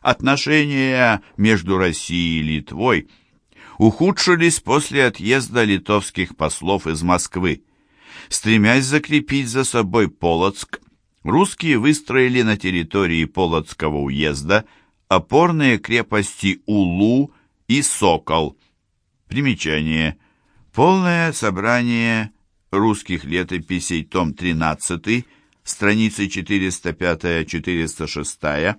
отношения между Россией и Литвой ухудшились после отъезда литовских послов из Москвы. Стремясь закрепить за собой Полоцк, русские выстроили на территории Полоцкого уезда опорные крепости Улу и Сокол. Примечание. Полное собрание русских летописей, том 13, страницы 405-406,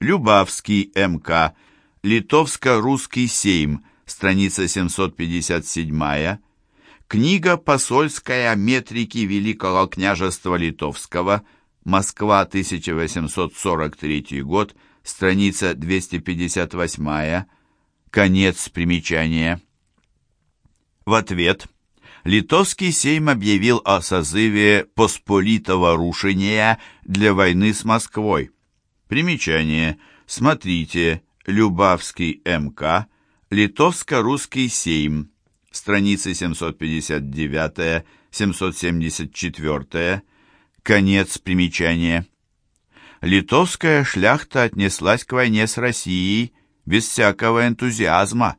Любавский МК, Литовско-русский сейм, страница 757, книга посольская метрики Великого княжества Литовского, Москва, 1843 год, страница 258, конец примечания. В ответ Литовский сейм объявил о созыве посполитого рушения для войны с Москвой. Примечание. Смотрите. Любавский МК. Литовско-русский сейм. Страницы 759-774. Конец примечания. Литовская шляхта отнеслась к войне с Россией без всякого энтузиазма.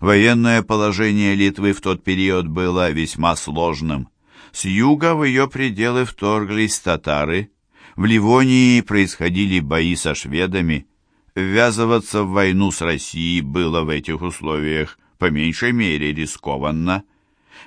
Военное положение Литвы в тот период было весьма сложным. С юга в ее пределы вторглись татары, в Ливонии происходили бои со шведами. Ввязываться в войну с Россией было в этих условиях по меньшей мере рискованно.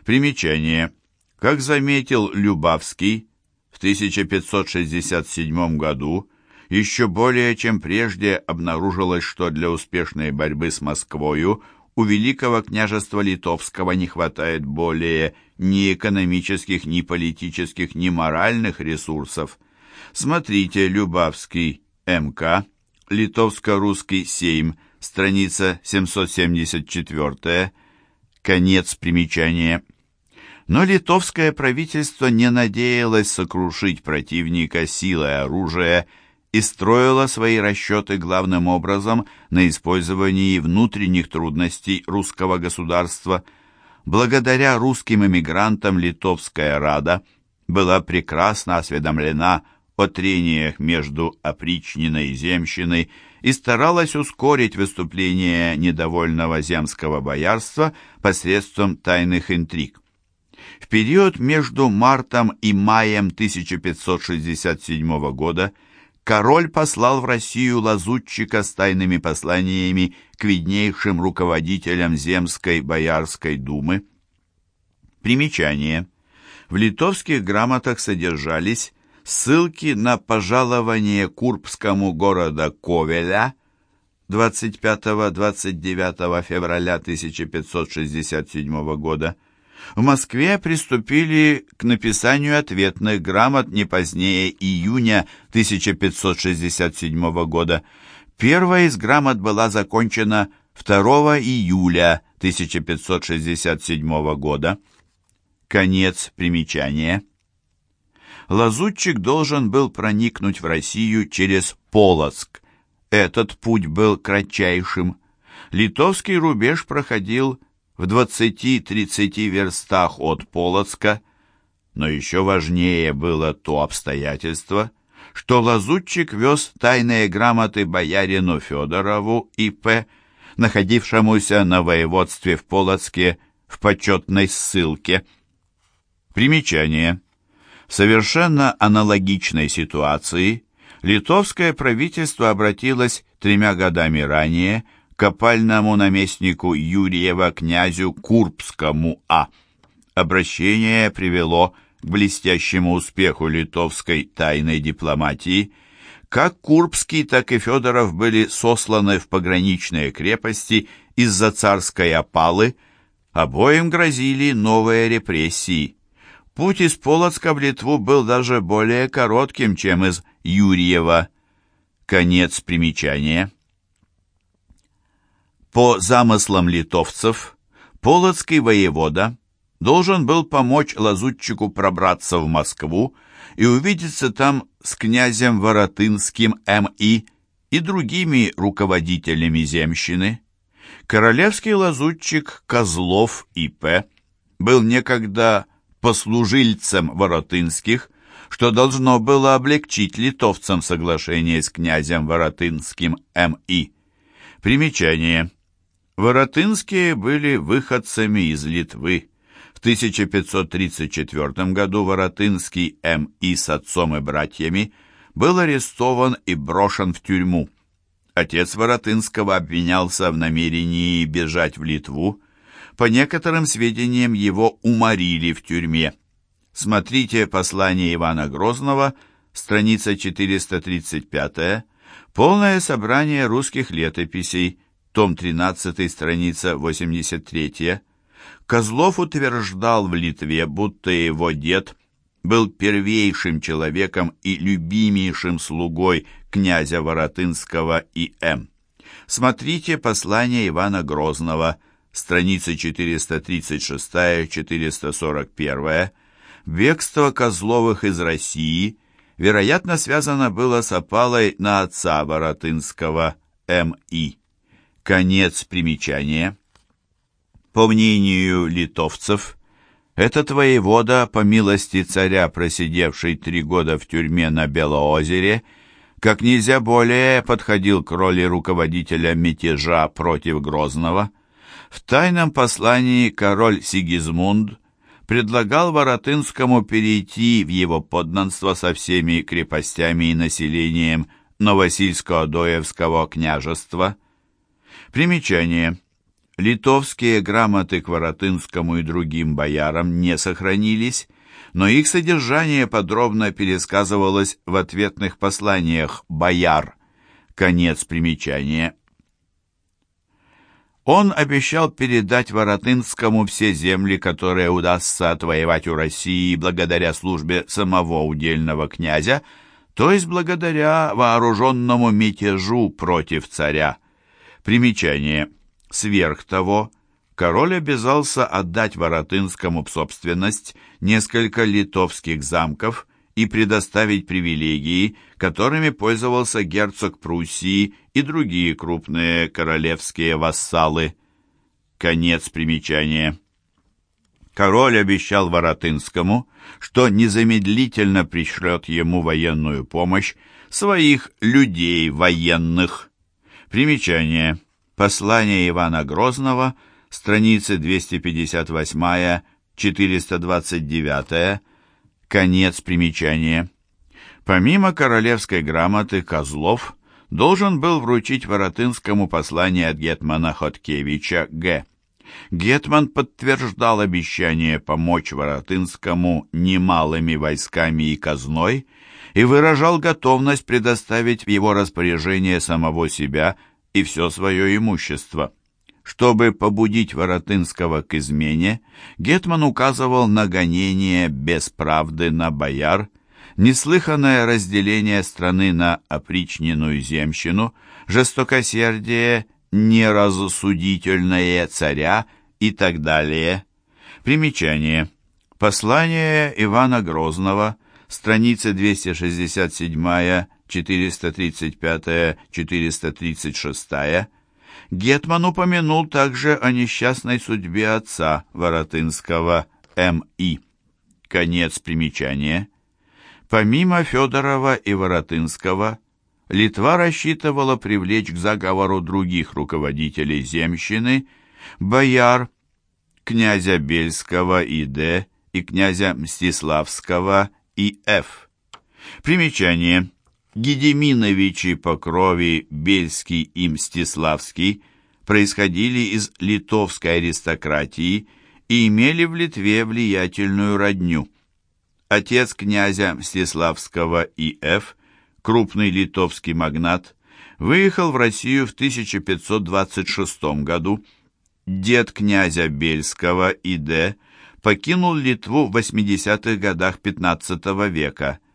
Примечание. Как заметил Любавский, в 1567 году еще более чем прежде обнаружилось, что для успешной борьбы с Москвою у Великого княжества Литовского не хватает более ни экономических, ни политических, ни моральных ресурсов. Смотрите Любавский, МК, Литовско-русский сейм, страница 774, конец примечания. Но литовское правительство не надеялось сокрушить противника силой оружия и строило свои расчеты главным образом на использовании внутренних трудностей русского государства. Благодаря русским эмигрантам Литовская Рада была прекрасно осведомлена о трениях между опричниной и земщиной и старалась ускорить выступление недовольного земского боярства посредством тайных интриг. В период между мартом и маем 1567 года король послал в Россию лазутчика с тайными посланиями к виднейшим руководителям Земской Боярской думы. Примечание. В литовских грамотах содержались ссылки на пожалование Курбскому города Ковеля 25-29 февраля 1567 года, в Москве приступили к написанию ответных грамот не позднее июня 1567 года. Первая из грамот была закончена 2 июля 1567 года. Конец примечания. Лазутчик должен был проникнуть в Россию через Полоцк. Этот путь был кратчайшим. Литовский рубеж проходил в 20-30 верстах от Полоцка, но еще важнее было то обстоятельство, что лазутчик вез тайные грамоты боярину Федорову И.П., находившемуся на воеводстве в Полоцке в почетной ссылке. Примечание. В совершенно аналогичной ситуации литовское правительство обратилось тремя годами ранее – к опальному наместнику Юрьева князю Курбскому А. Обращение привело к блестящему успеху литовской тайной дипломатии. Как Курбский, так и Федоров были сосланы в пограничные крепости из-за царской опалы. Обоим грозили новые репрессии. Путь из Полоцка в Литву был даже более коротким, чем из Юрьева. Конец примечания. По замыслам литовцев, полоцкий воевода должен был помочь лазутчику пробраться в Москву и увидеться там с князем Воротынским М.И. и другими руководителями земщины. Королевский лазутчик Козлов И.П. был некогда послужильцем Воротынских, что должно было облегчить литовцам соглашение с князем Воротынским М.И. Примечание. Воротынские были выходцами из Литвы. В 1534 году Воротынский М.И. с отцом и братьями был арестован и брошен в тюрьму. Отец Воротынского обвинялся в намерении бежать в Литву. По некоторым сведениям, его уморили в тюрьме. Смотрите послание Ивана Грозного, страница 435, полное собрание русских летописей, том 13, страница 83. Козлов утверждал в Литве, будто его дед был первейшим человеком и любимейшим слугой князя Воротынского и М. Смотрите послание Ивана Грозного, страницы 436-441, Бегство Козловых из России, вероятно, связано было с опалой на отца Воротынского М.И. Конец примечания. По мнению литовцев, этот воевода, по милости царя, просидевший три года в тюрьме на Белоозере, как нельзя более подходил к роли руководителя мятежа против Грозного. В тайном послании король Сигизмунд предлагал Воротынскому перейти в его подданство со всеми крепостями и населением Новосильского-Доевского княжества. Примечание. Литовские грамоты к Воротынскому и другим боярам не сохранились, но их содержание подробно пересказывалось в ответных посланиях бояр. Конец примечания. Он обещал передать Воротынскому все земли, которые удастся отвоевать у России благодаря службе самого удельного князя, то есть благодаря вооруженному мятежу против царя. Примечание. Сверх того, король обязался отдать Воротынскому в собственность несколько литовских замков и предоставить привилегии, которыми пользовался герцог Пруссии и другие крупные королевские вассалы. Конец примечания. Король обещал Воротынскому, что незамедлительно пришлет ему военную помощь своих людей военных. Примечание. Послание Ивана Грозного, страницы 258-429, Конец примечания. Помимо королевской грамоты Козлов должен был вручить Воротынскому послание от гетмана Хоткевича Г. Гетман подтверждал обещание помочь Воротынскому немалыми войсками и казной и выражал готовность предоставить в его распоряжение самого себя и все свое имущество. Чтобы побудить Воротынского к измене, Гетман указывал на гонение без правды на бояр, неслыханное разделение страны на опричненную земщину, жестокосердие, неразсудительное царя и так далее. Примечание. Послание Ивана Грозного, страница 267-435-436, Гетман упомянул также о несчастной судьбе отца Воротынского М.И. Конец примечания. Помимо Федорова и Воротынского, Литва рассчитывала привлечь к заговору других руководителей земщины, бояр, князя Бельского И.Д. и князя Мстиславского И.Ф. Примечание. Гедеминовичи по крови Бельский и Мстиславский происходили из литовской аристократии и имели в Литве влиятельную родню. Отец князя Мстиславского И.Ф., крупный литовский магнат, выехал в Россию в 1526 году. Дед князя Бельского И.Д. покинул Литву в 80-х годах XV века –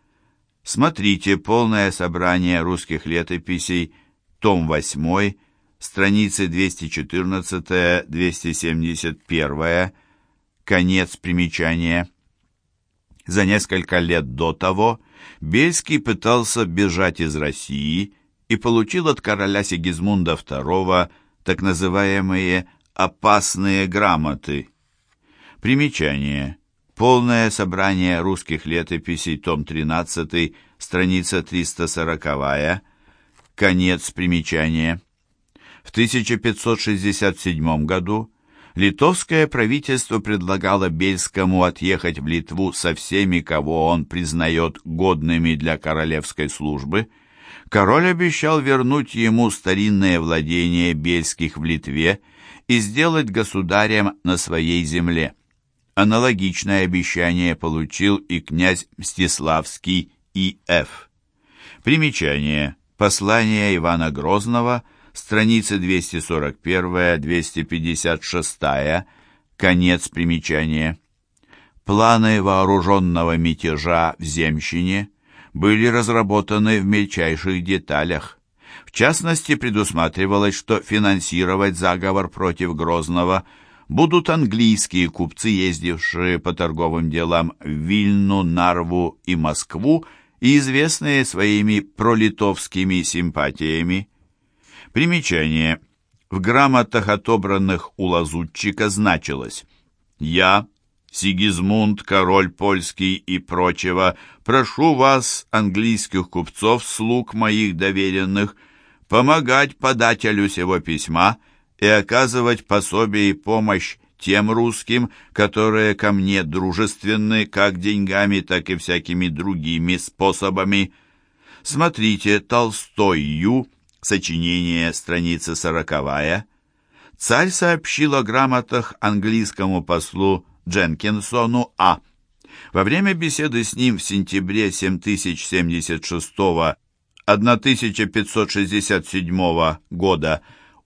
Смотрите полное собрание русских летописей, том 8, страницы 214-271, конец примечания. За несколько лет до того Бельский пытался бежать из России и получил от короля Сигизмунда II так называемые «опасные грамоты». Примечание. Полное собрание русских летописей, том 13, страница 340, конец примечания. В 1567 году литовское правительство предлагало Бельскому отъехать в Литву со всеми, кого он признает годными для королевской службы. Король обещал вернуть ему старинное владение Бельских в Литве и сделать государем на своей земле. Аналогичное обещание получил и князь Мстиславский И.Ф. Примечание. Послание Ивана Грозного, страницы 241-256, конец примечания. Планы вооруженного мятежа в Земщине были разработаны в мельчайших деталях. В частности, предусматривалось, что финансировать заговор против Грозного – будут английские купцы, ездившие по торговым делам в Вильну, Нарву и Москву и известные своими пролитовскими симпатиями. Примечание. В грамотах, отобранных у лазутчика, значилось «Я, Сигизмунд, король польский и прочего, прошу вас, английских купцов, слуг моих доверенных, помогать подателю сего письма – и оказывать пособие и помощь тем русским, которые ко мне дружественны как деньгами, так и всякими другими способами. Смотрите Толстой Ю, сочинение, страница сороковая. Царь сообщил о грамотах английскому послу Дженкинсону А. Во время беседы с ним в сентябре 7076 1567 года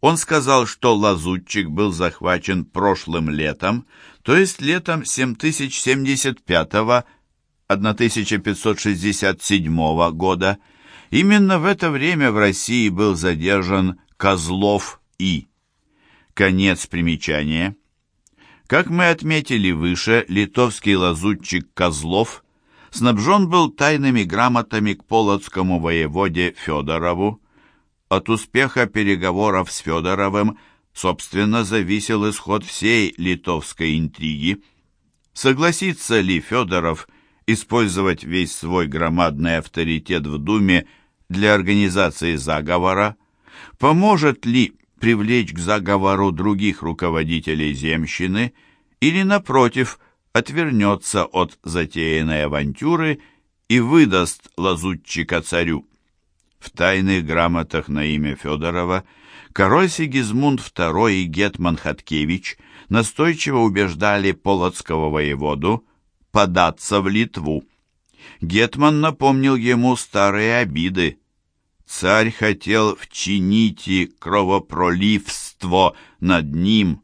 он сказал, что лазутчик был захвачен прошлым летом, то есть летом 7075-1567 года. Именно в это время в России был задержан Козлов И. Конец примечания. Как мы отметили выше, литовский лазутчик Козлов снабжен был тайными грамотами к полоцкому воеводе Федорову, от успеха переговоров с Федоровым, собственно, зависел исход всей литовской интриги. Согласится ли Федоров использовать весь свой громадный авторитет в Думе для организации заговора? Поможет ли привлечь к заговору других руководителей земщины или, напротив, отвернется от затеянной авантюры и выдаст лазутчика царю? В тайных грамотах на имя Федорова король Сигизмунд II и гетман Хаткевич настойчиво убеждали полоцкого воеводу податься в Литву. Гетман напомнил ему старые обиды. Царь хотел вчинить и кровопроливство над ним.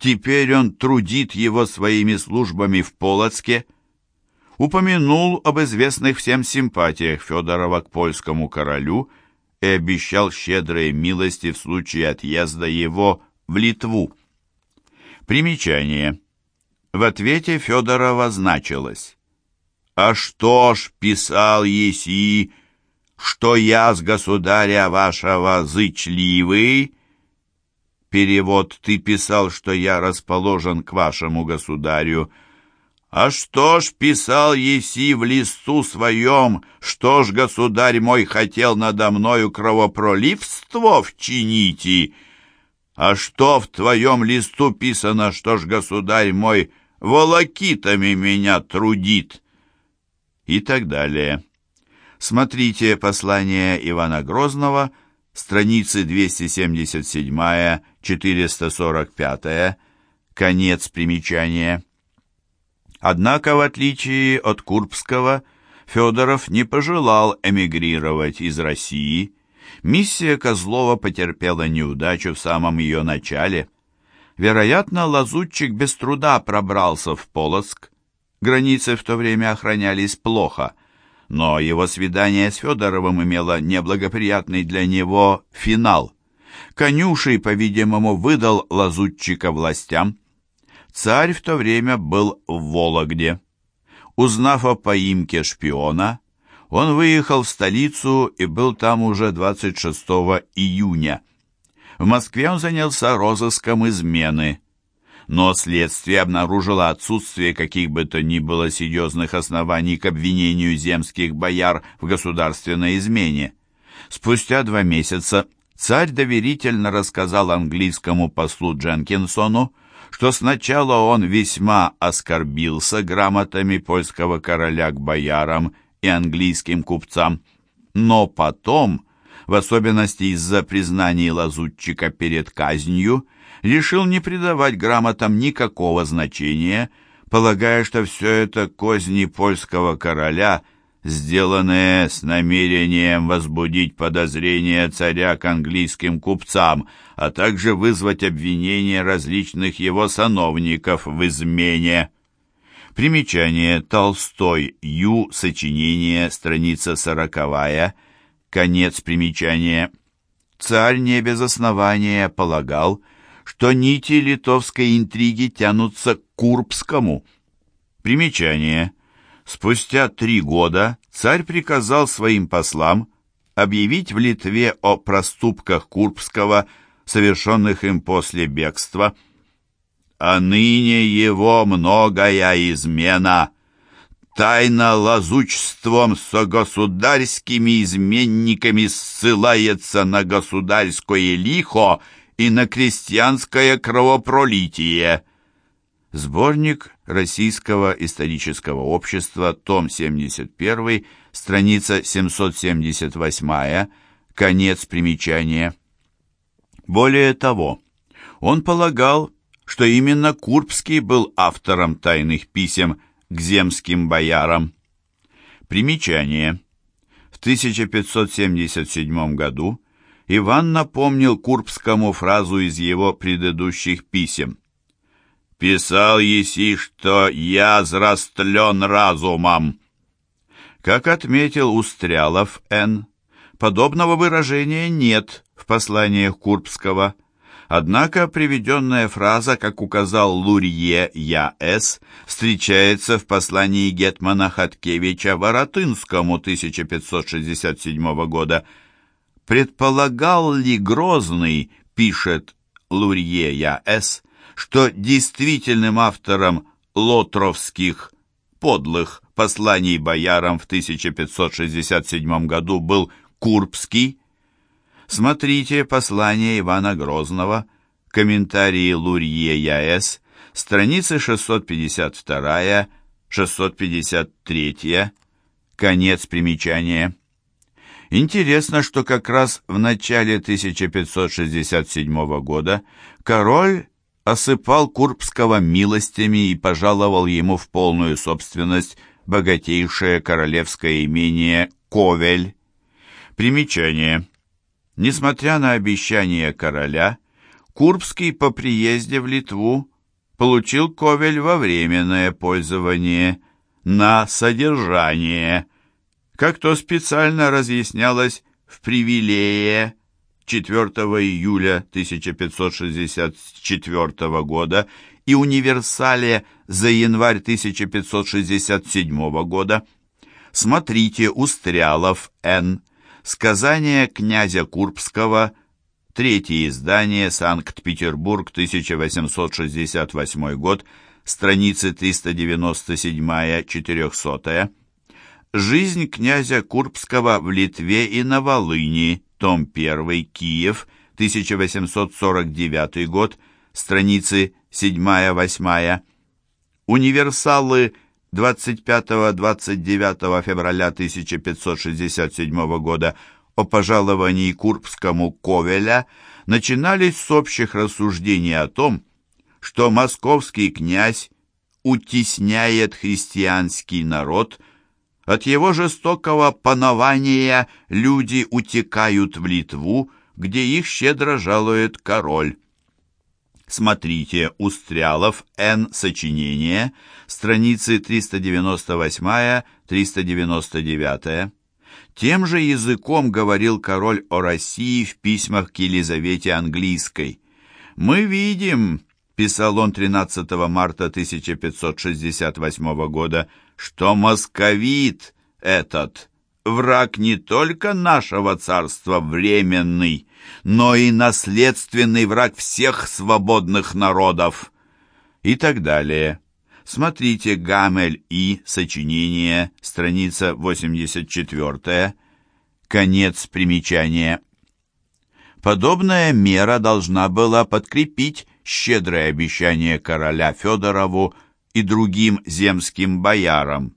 Теперь он трудит его своими службами в Полоцке, упомянул об известных всем симпатиях Федорова к польскому королю и обещал щедрые милости в случае отъезда его в Литву. Примечание. В ответе Федорова значилось «А что ж, писал еси, что я с государя вашего зычливый?» Перевод «Ты писал, что я расположен к вашему государю», «А что ж писал еси в листу своем, что ж, государь мой, хотел надо мною кровопроливство вчините? А что в твоем листу писано, что ж, государь мой, волокитами меня трудит?» И так далее. Смотрите послание Ивана Грозного, страницы 277-445, конец примечания. Однако, в отличие от Курбского, Федоров не пожелал эмигрировать из России. Миссия Козлова потерпела неудачу в самом ее начале. Вероятно, лазутчик без труда пробрался в Полоцк. Границы в то время охранялись плохо, но его свидание с Федоровым имело неблагоприятный для него финал. Конюший, по-видимому, выдал лазутчика властям, Царь в то время был в Вологде. Узнав о поимке шпиона, он выехал в столицу и был там уже 26 июня. В Москве он занялся розыском измены. но следствие обнаружило отсутствие каких бы то ни было серьезных оснований к обвинению земских бояр в государственной измене. Спустя два месяца царь доверительно рассказал английскому послу Дженкинсону, что сначала он весьма оскорбился грамотами польского короля к боярам и английским купцам, но потом, в особенности из-за признаний лазутчика перед казнью, решил не придавать грамотам никакого значения, полагая, что все это козни польского короля, сделанные с намерением возбудить подозрения царя к английским купцам, а также вызвать обвинения различных его сановников в измене. Примечание Толстой Ю. Сочинение, страница сороковая, конец примечания. Царь не без основания полагал, что нити литовской интриги тянутся к Курбскому. Примечание. Спустя три года царь приказал своим послам объявить в Литве о проступках Курбского, совершенных им после бегства. «А ныне его многая измена, тайно лазучеством со государскими изменниками ссылается на государское лихо и на крестьянское кровопролитие. Сборник Российского исторического общества, том 71, страница 778, конец примечания. Более того, он полагал, что именно Курбский был автором тайных писем к земским боярам. Примечание. В 1577 году Иван напомнил Курбскому фразу из его предыдущих писем. «Писал еси, что я взрастлен разумом». Как отметил Устрялов Н., подобного выражения нет в посланиях Курбского, однако приведенная фраза, как указал Лурье Я.С., встречается в послании Гетмана Хаткевича Воротынскому 1567 года – Предполагал ли Грозный, пишет Лурье С., что действительным автором лотровских подлых посланий боярам в 1567 году был Курбский? Смотрите послание Ивана Грозного, комментарии Лурье С., страницы 652-653, конец примечания. Интересно, что как раз в начале 1567 года король осыпал Курбского милостями и пожаловал ему в полную собственность богатейшее королевское имение Ковель. Примечание. Несмотря на обещание короля, Курбский по приезде в Литву получил Ковель во временное пользование на содержание – как то специально разъяснялось в привилее 4 июля 1564 года и универсале за январь 1567 года. Смотрите Устрялов Н. Сказание князя Курбского. Третье издание. Санкт-Петербург, 1868 год. Страницы 397-400. Жизнь князя Курбского в Литве и на Волыни, том 1, Киев, 1849 год, страницы 7-8. Универсалы 25-29 февраля 1567 года о пожаловании Курбскому Ковеля начинались с общих рассуждений о том, что московский князь утесняет христианский народ – от его жестокого панования люди утекают в Литву, где их щедро жалует король. Смотрите Устрялов Н. Сочинение, страницы 398-399. Тем же языком говорил король о России в письмах к Елизавете Английской. «Мы видим, писал он 13 марта 1568 года, что московит этот враг не только нашего царства временный, но и наследственный враг всех свободных народов. и так далее. Смотрите Гамель И, сочинение, страница 84, конец примечания. Подобная мера должна была подкрепить щедрое обещание короля Федорову и другим земским боярам.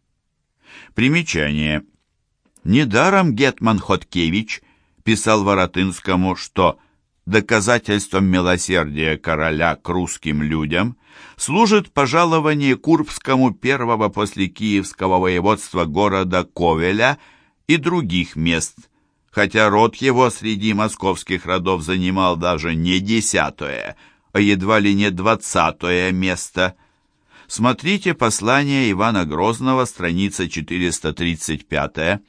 Примечание. Недаром Гетман Хоткевич писал Воротынскому, что доказательством милосердия короля к русским людям служит пожалование Курбскому первого после Киевского воеводства города Ковеля и других мест, хотя род его среди московских родов занимал даже не десятое, а едва ли не двадцатое место. Смотрите послание Ивана Грозного, страница 435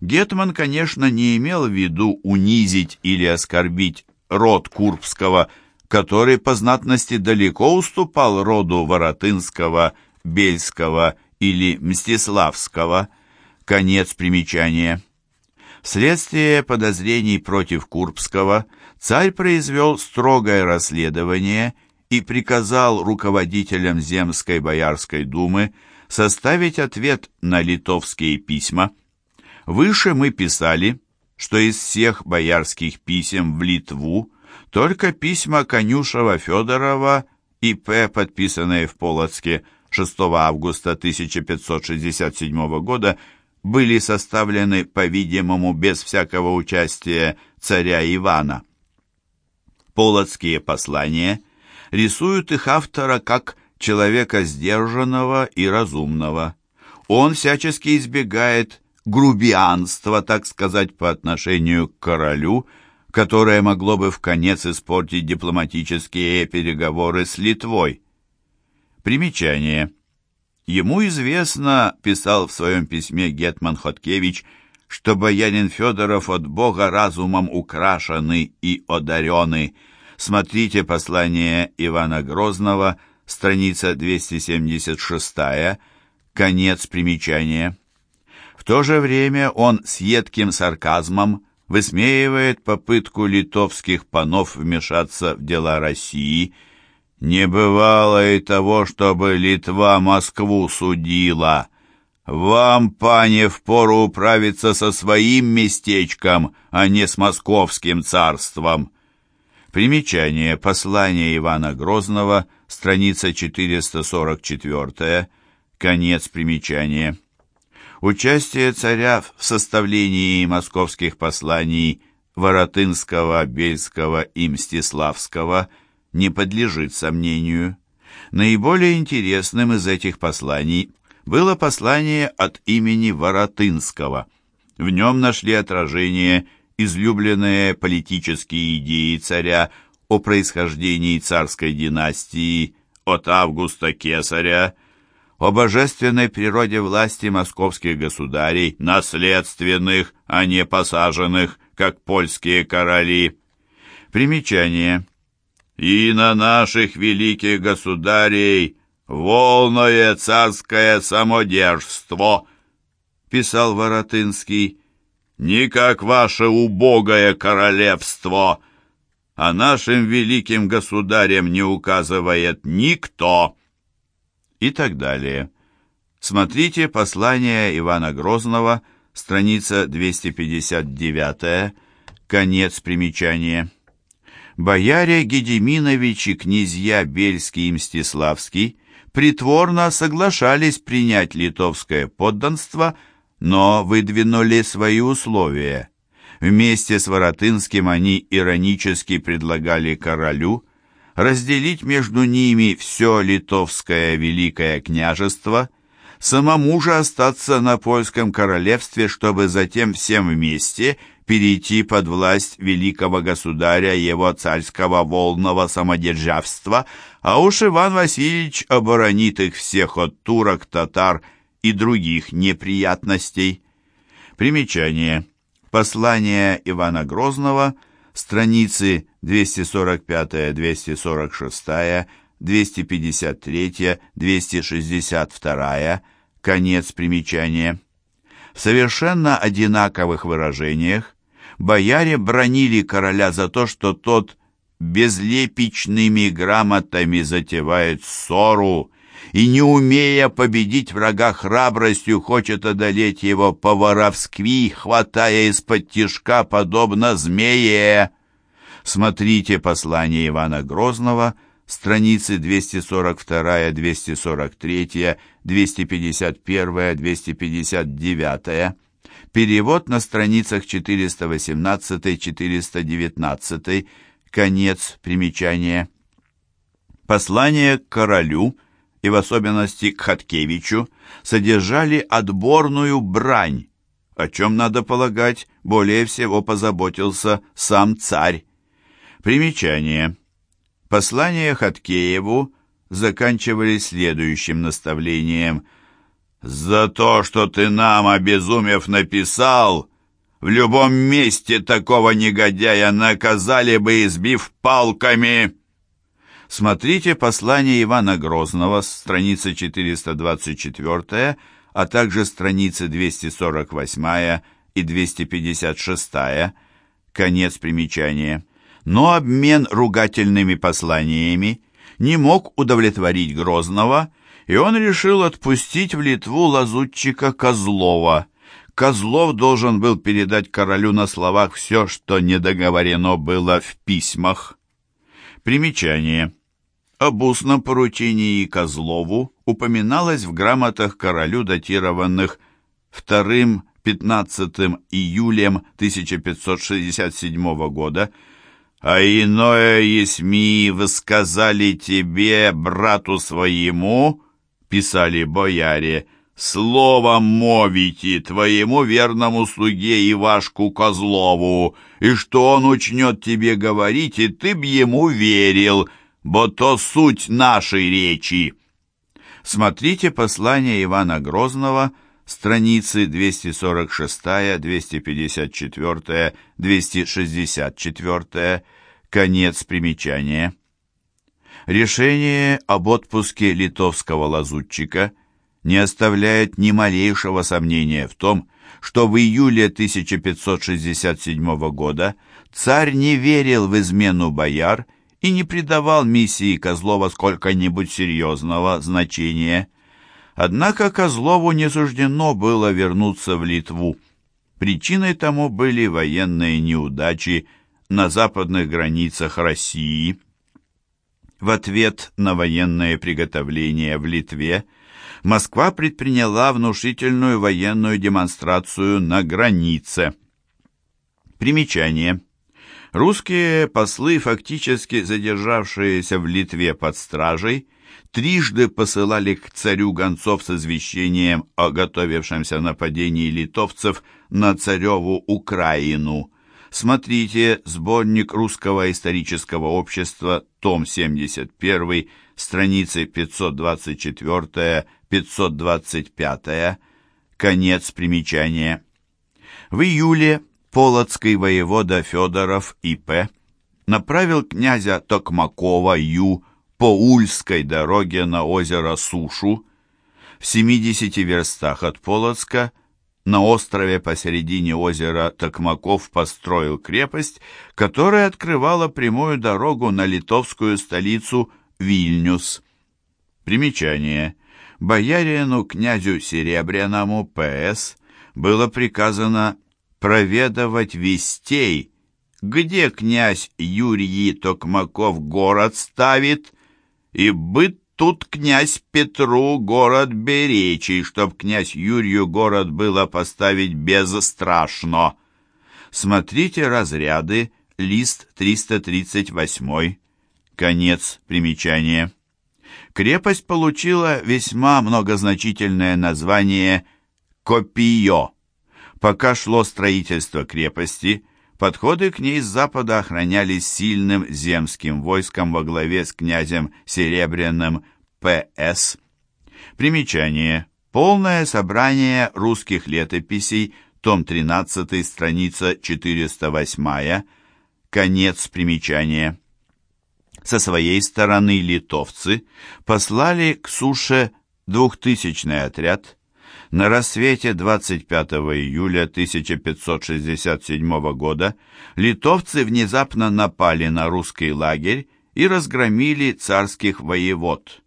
Гетман, конечно, не имел в виду унизить или оскорбить род Курбского, который по знатности далеко уступал роду Воротынского, Бельского или Мстиславского. Конец примечания. Вследствие подозрений против Курбского царь произвел строгое расследование и приказал руководителям Земской Боярской думы составить ответ на литовские письма. Выше мы писали, что из всех боярских писем в Литву только письма Конюшева-Федорова и П., подписанные в Полоцке 6 августа 1567 года, были составлены, по-видимому, без всякого участия царя Ивана. Полоцкие послания рисуют их автора как человека сдержанного и разумного. Он всячески избегает грубианства, так сказать, по отношению к королю, которое могло бы в конец испортить дипломатические переговоры с Литвой. Примечание. Ему известно, писал в своем письме Гетман Хоткевич, что боярин Федоров от Бога разумом украшены и одарены. Смотрите послание Ивана Грозного, страница 276, конец примечания. В то же время он с едким сарказмом высмеивает попытку литовских панов вмешаться в дела России – не бывало и того, чтобы Литва Москву судила. Вам, пане, впору управиться со своим местечком, а не с московским царством. Примечание. Послание Ивана Грозного, страница 444, конец примечания. Участие царя в составлении московских посланий Воротынского, Бельского и Мстиславского – не подлежит сомнению. Наиболее интересным из этих посланий было послание от имени Воротынского. В нем нашли отражение излюбленные политические идеи царя о происхождении царской династии от Августа Кесаря, о божественной природе власти московских государей, наследственных, а не посаженных, как польские короли. Примечание и на наших великих государей волное царское самодержство, писал Воротынский, не как ваше убогое королевство, а нашим великим государям не указывает никто. И так далее. Смотрите послание Ивана Грозного, страница 259, конец примечания бояре Гедеминович и князья Бельский и Мстиславский притворно соглашались принять литовское подданство, но выдвинули свои условия. Вместе с Воротынским они иронически предлагали королю разделить между ними все литовское великое княжество, самому же остаться на польском королевстве, чтобы затем всем вместе – перейти под власть великого государя его царского волного самодержавства, а уж Иван Васильевич оборонит их всех от турок, татар и других неприятностей. Примечание. Послание Ивана Грозного, страницы 245-246, 253-262, конец примечания. В совершенно одинаковых выражениях бояре бронили короля за то, что тот безлепичными грамотами затевает ссору и, не умея победить врага храбростью, хочет одолеть его по-воровски, хватая из-под тишка, подобно змее. Смотрите послание Ивана Грозного, страницы 242, 243, 251, 259. Перевод на страницах 418-419, конец примечания. Послание к королю и в особенности к Хаткевичу содержали отборную брань, о чем, надо полагать, более всего позаботился сам царь. Примечание. Послания Хаткееву заканчивались следующим наставлением – «За то, что ты нам, обезумев, написал, в любом месте такого негодяя наказали бы, избив палками!» Смотрите послание Ивана Грозного, страница 424, а также страницы 248 и 256, конец примечания. Но обмен ругательными посланиями не мог удовлетворить Грозного, и он решил отпустить в Литву лазутчика Козлова. Козлов должен был передать королю на словах все, что недоговорено было в письмах. Примечание. Об устном поручении Козлову упоминалось в грамотах королю, датированных 2-15 июлем 1567 года, а иное есми высказали тебе, брату своему, писали бояре, словом мовите твоему верному слуге Ивашку Козлову, и что он учнет тебе говорить, и ты б ему верил, бо то суть нашей речи. Смотрите послание Ивана Грозного, страницы 246, 254, 264, конец примечания. Решение об отпуске литовского лазутчика не оставляет ни малейшего сомнения в том, что в июле 1567 года царь не верил в измену бояр и не придавал миссии Козлова сколько-нибудь серьезного значения. Однако Козлову не суждено было вернуться в Литву. Причиной тому были военные неудачи на западных границах России – в ответ на военное приготовление в Литве Москва предприняла внушительную военную демонстрацию на границе. Примечание. Русские послы, фактически задержавшиеся в Литве под стражей, трижды посылали к царю гонцов с извещением о готовившемся нападении литовцев на цареву Украину – Смотрите сборник Русского исторического общества, том 71, страницы 524-525, конец примечания. В июле Полоцкий воевода Федоров И.П. направил князя Токмакова Ю. по Ульской дороге на озеро Сушу. В 70 верстах от Полоцка на острове посередине озера Токмаков построил крепость, которая открывала прямую дорогу на литовскую столицу Вильнюс. Примечание. Боярину князю Серебряному П.С. было приказано проведывать вестей, где князь Юрий Токмаков город ставит, и быт Тут князь Петру город беречий, чтоб князь Юрию город было поставить безстрашно. Смотрите разряды, лист 338, конец примечания. Крепость получила весьма многозначительное название «Копиё». Пока шло строительство крепости, Подходы к ней с запада охранялись сильным земским войском во главе с князем Серебряным П.С. Примечание. Полное собрание русских летописей, том 13, страница 408, конец примечания. Со своей стороны литовцы послали к суше двухтысячный отряд, На рассвете 25 июля 1567 года литовцы внезапно напали на русский лагерь и разгромили царских воевод.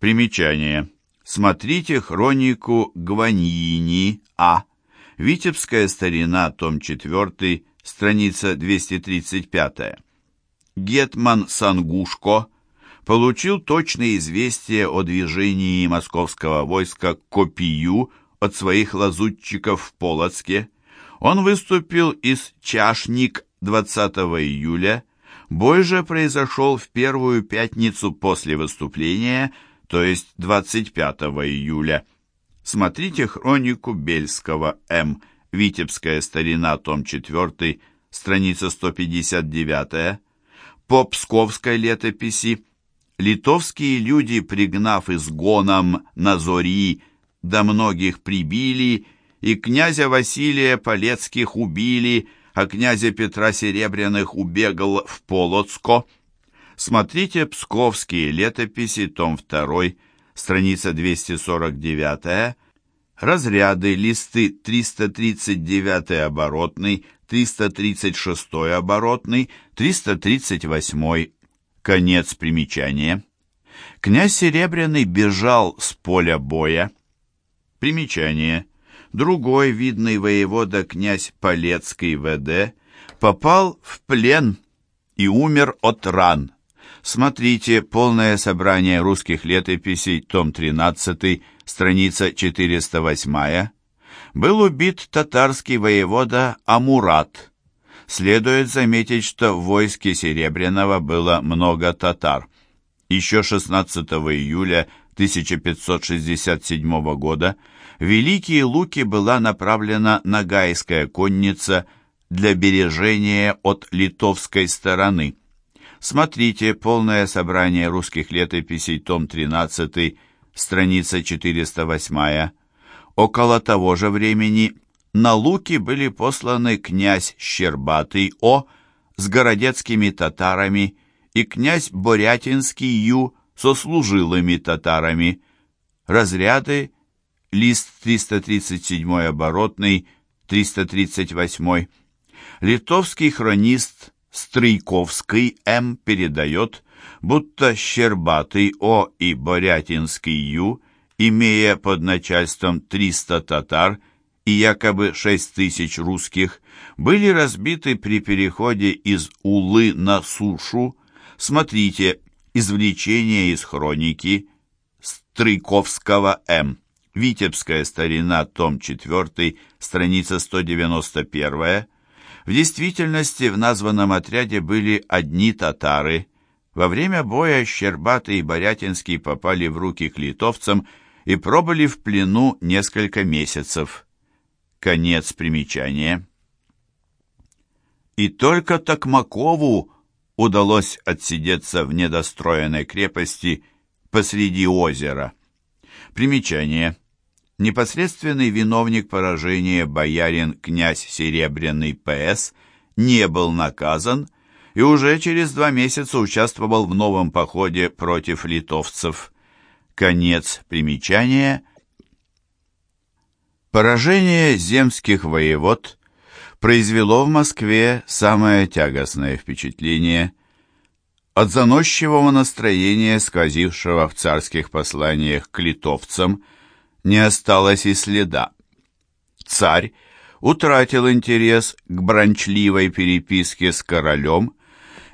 Примечание. Смотрите хронику Гваньини А. Витебская старина, том 4, страница 235. Гетман Сангушко получил точные известия о движении московского войска к Копию от своих лазутчиков в Полоцке. Он выступил из Чашник 20 июля. Бой же произошел в первую пятницу после выступления, то есть 25 июля. Смотрите хронику Бельского М. Витебская старина, том 4, страница 159. По Псковской летописи литовские люди, пригнав изгоном на зори, до многих прибили, и князя Василия Полецких убили, а князя Петра Серебряных убегал в Полоцко. Смотрите «Псковские летописи», том 2, страница 249, разряды, листы 339 оборотный, 336 оборотный, 338 Конец примечания. Князь Серебряный бежал с поля боя. Примечание. Другой видный воевода князь Полецкий ВД попал в плен и умер от ран. Смотрите полное собрание русских летописей, том 13, страница 408. Был убит татарский воевода Амурат следует заметить, что в войске Серебряного было много татар. Еще 16 июля 1567 года в Великие Луки была направлена Ногайская конница для бережения от литовской стороны. Смотрите полное собрание русских летописей, том 13, страница 408. Около того же времени на Луки были посланы князь Щербатый О с городецкими татарами и князь Борятинский Ю со служилыми татарами. Разряды, лист 337 оборотный, 338. Литовский хронист Стройковский М. передает, будто Щербатый О и Борятинский Ю, имея под начальством 300 татар, и якобы 6 тысяч русских были разбиты при переходе из Улы на сушу. Смотрите «Извлечение из хроники» Стрыковского М. Витебская старина, том 4, страница 191. В действительности в названном отряде были одни татары. Во время боя Щербатый и Борятинский попали в руки к литовцам и пробыли в плену несколько месяцев. Конец примечания. И только Токмакову удалось отсидеться в недостроенной крепости посреди озера. Примечание. Непосредственный виновник поражения боярин князь Серебряный П.С. не был наказан и уже через два месяца участвовал в новом походе против литовцев. Конец примечания – Поражение земских воевод произвело в Москве самое тягостное впечатление от заносчивого настроения, сквозившего в царских посланиях к литовцам, не осталось и следа. Царь утратил интерес к бранчливой переписке с королем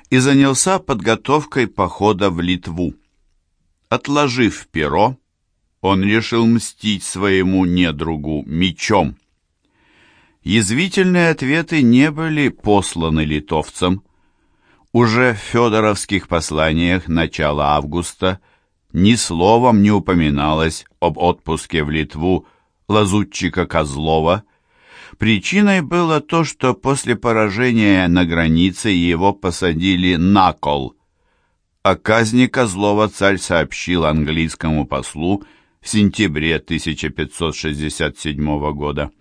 и занялся подготовкой похода в Литву. Отложив перо, он решил мстить своему недругу мечом. Язвительные ответы не были посланы литовцам. Уже в федоровских посланиях начала августа ни словом не упоминалось об отпуске в Литву лазутчика Козлова. Причиной было то, что после поражения на границе его посадили на кол. О казни Козлова царь сообщил английскому послу в сентябре 1567 года.